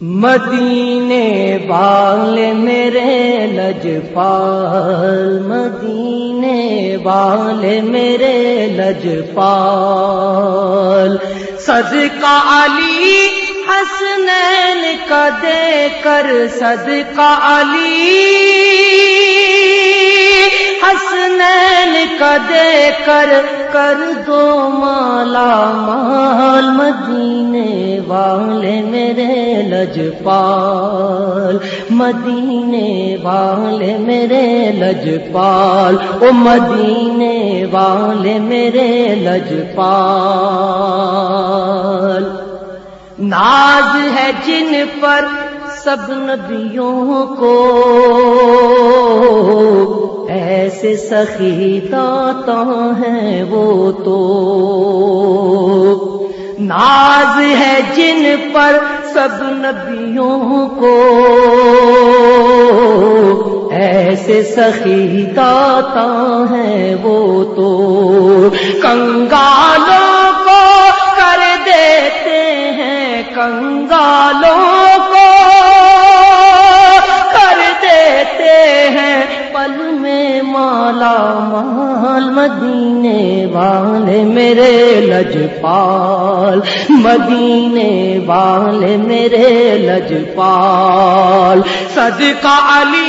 مدینے والے میرے لج پال مدینے والے میرے لج پال صدقہ علی حسنین کا دے کر صدقہ علی۔ حسنین کا دے کر کر دو مالا مال میرے لج پال مدینے والے میرے لج پال او مدینے والے میرے لج پال ناز ہے جن پر سب نبیوں کو، ایسے سخی داتا ہے وہ تو۔ ناز ہے جن پر سب نبیوں کو ایسے سخی داتا ہے وہ تو کنگالوں کو کر دیتے ہیں، کنگالوں کو کر دیتے ہیں۔ پل میں مالا مال مدینے والے میرے لج پال مدینے والے میرے لج پال صدقہ علی۔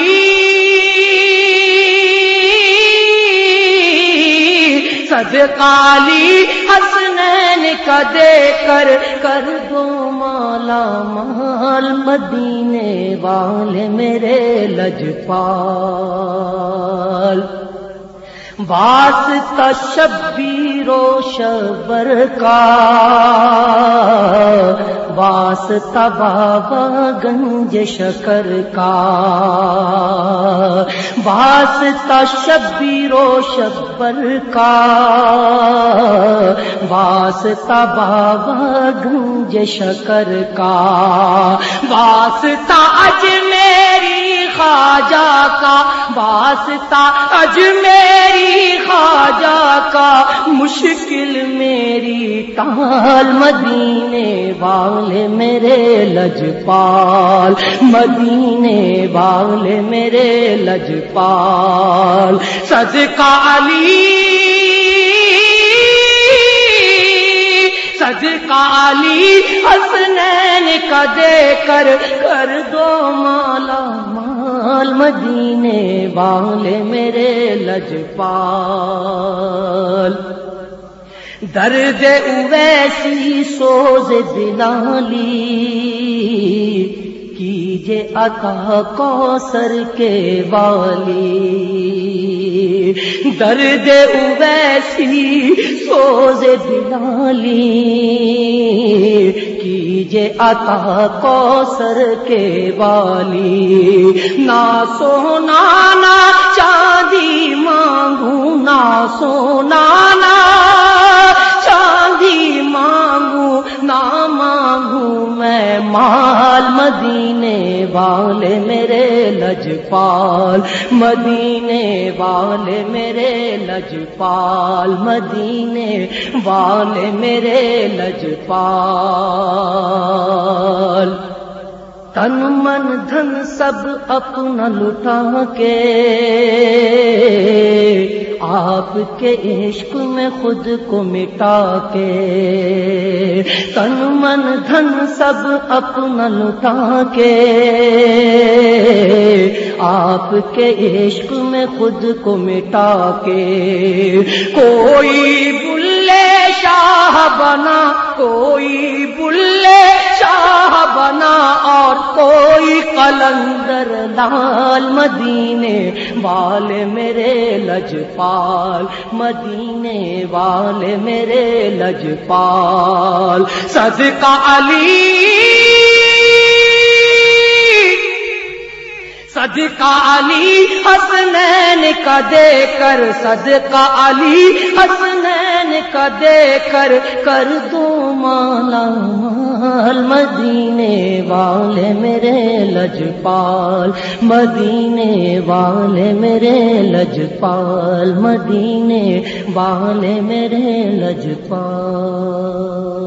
صدقہ علی حسنین کا دے کر کر دو مالا مال مدینے والے میرے لج پال واسطہ شبیر و شبر کا، واسطہ بابا گنج شکر کا، واسطہ شبیر و شبر کا، واسطہ بابا گنج شکر کا، واسطہ اج خواجہ کا واسطہ اج میری خواجہ کا مشکل میری ٹال۔ مدینے والے میرے لج پال مدینے والے میرے لج پال صدقہ علی۔ صدقہ علی حسنین کا دے کر کر دو مالا۔ مال مدینے والے میرے لج پال درد اویسی سوز دلالی کیجے عطا کوثر کے والی۔ درد اویسی سوز دلالی کیجے عطا کوسر کے والی۔ نہ سونا، نہ مال مدینے والے میرے لج پال مدینے والے میرے لج پال مدینے والے میرے لج پال تن من دھن سب اپنا لٹا کے آپ کے عشق میں خود کو مٹا کے تن من دھن سب اپنا لٹا کے آپ کے عشق میں خود کو مٹا کے کوئی بلے شاہ بنا، کوئی بلے شاہ بنا اور کوئی قلندر لال مدینے والے میرے لج پال مدینے والے میرے لج پال صدقہ علی صدقہ علی، حسنین کا دے کر صدقہ علی، حسنین کا دے کر کر دو مالا مال، مدینے والے میرے لج پال مدینے والے میرے لج پال مدینے والے میرے لج پال